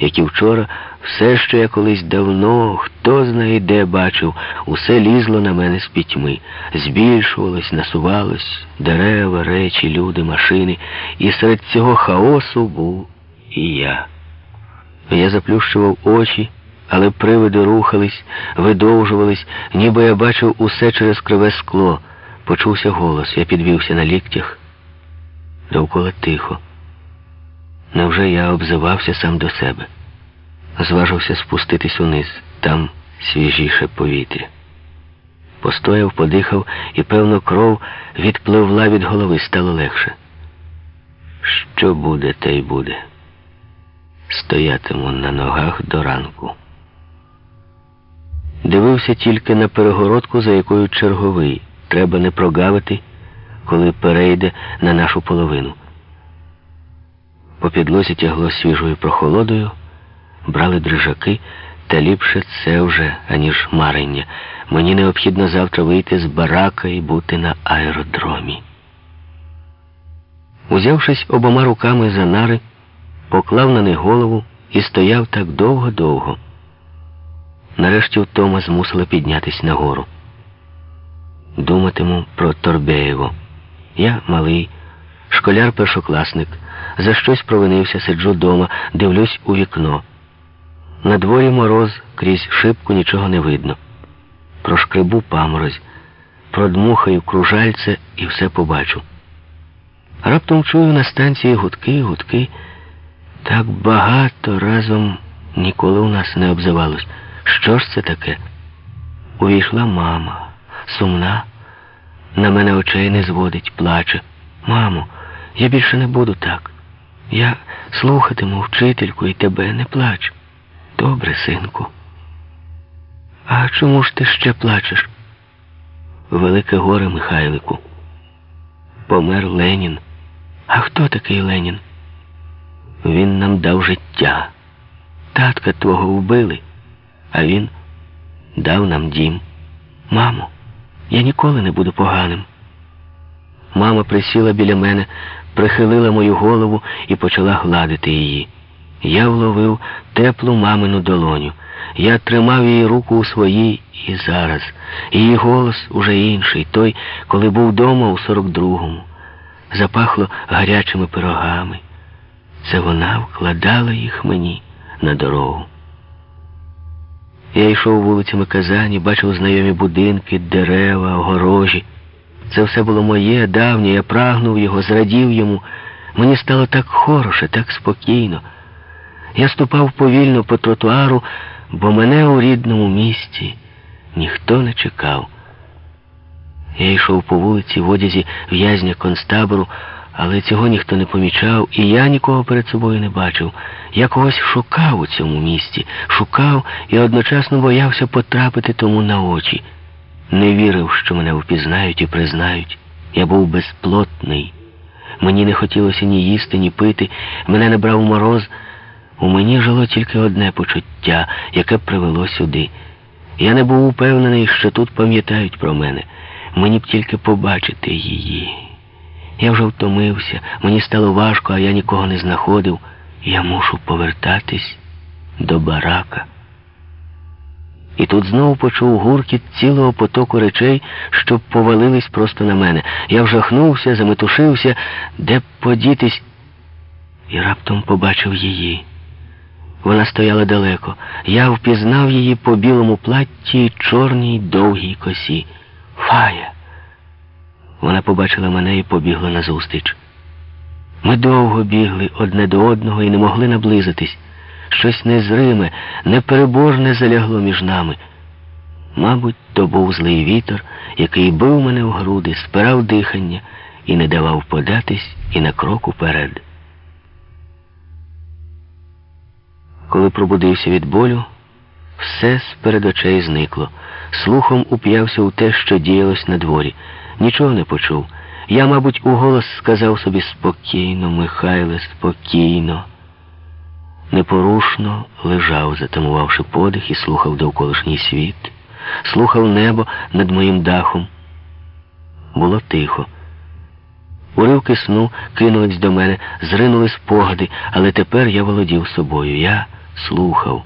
як і вчора, все, що я колись давно, хто знає де бачив, усе лізло на мене з пітьми, збільшувалось, насувалось, дерева, речі, люди, машини, і серед цього хаосу був і я. Я заплющував очі, але привиди рухались, видовжувались, ніби я бачив усе через криве скло. Почувся голос, я підвівся на ліктях. Довкола тихо. Невже я обзивався сам до себе? Зважився спуститись униз, там свіжіше повітря. Постояв, подихав, і, певно, кров відпливла від голови, стало легше. Що буде, те й буде. Стоятиму на ногах до ранку. Дивився тільки на перегородку, за якою черговий. Треба не прогавити, коли перейде на нашу половину. По підлозі тягло свіжою прохолодою, брали дрижаки, та ліпше це вже, аніж марення. Мені необхідно завтра вийти з барака і бути на аеродромі. Узявшись обома руками за нари, поклав на них голову і стояв так довго-довго. Нарешті втома змусила піднятись нагору. Думатиму про Торбеєво. Я малий, школяр-першокласник, за щось провинився, сиджу дома, дивлюсь у вікно. На дворі мороз, крізь шибку нічого не видно. Прошкребу паморозь, продмухаю кружальце і все побачу. Раптом чую на станції гудки, гудки. Так багато разом ніколи у нас не обзивалось. Що ж це таке? Увійшла мама, сумна, на мене очей не зводить, плаче. Мамо, я більше не буду так. Я слухатиму вчительку і тебе не плач. Добре, синку. А чому ж ти ще плачеш? Велике горе Михайлику. Помер Ленін. А хто такий Ленін? Він нам дав життя. Татка твого вбили, а він дав нам дім. Мамо, я ніколи не буду поганим. Мама присіла біля мене, прихилила мою голову і почала гладити її. Я вловив теплу мамину долоню. Я тримав її руку у своїй і зараз. Її голос уже інший, той, коли був вдома у 42-му. Запахло гарячими пирогами. Це вона вкладала їх мені на дорогу. Я йшов вулицями Казані, бачив знайомі будинки, дерева, огорожі. Це все було моє, давнє, я прагнув його, зрадів йому. Мені стало так хороше, так спокійно. Я ступав повільно по тротуару, бо мене у рідному місті ніхто не чекав. Я йшов по вулиці в одязі в'язня концтабору, але цього ніхто не помічав, і я нікого перед собою не бачив. Я когось шукав у цьому місті, шукав і одночасно боявся потрапити тому на очі. Не вірив, що мене впізнають і признають. Я був безплотний. Мені не хотілося ні їсти, ні пити. Мене не брав мороз. У мені жило тільки одне почуття, яке привело сюди. Я не був упевнений, що тут пам'ятають про мене. Мені б тільки побачити її. Я вже втомився, мені стало важко, а я нікого не знаходив. Я мушу повертатись до барака. І тут знову почув гуркіт цілого потоку речей, що повалились просто на мене. Я вжахнувся, заметушився, де б подітись, і раптом побачив її. Вона стояла далеко. Я впізнав її по білому платті й чорній довгій косі. Фая. Вона побачила мене і побігла назустріч. Ми довго бігли одне до одного і не могли наблизитись. Щось незриме, непереборне залягло між нами. Мабуть, то був злий вітер, який бив мене в груди, спирав дихання і не давав податись і на крок уперед. Коли пробудився від болю, все з перед очей зникло. Слухом уп'явся у те, що діялось на дворі. Нічого не почув. Я, мабуть, уголос сказав собі спокійно, Михайле, спокійно. Непорушно лежав, затамувавши подих, і слухав довколишній світ, слухав небо над моїм дахом. Було тихо. Уривки сну кинулись до мене, зринули спогади, але тепер я володів собою. Я слухав.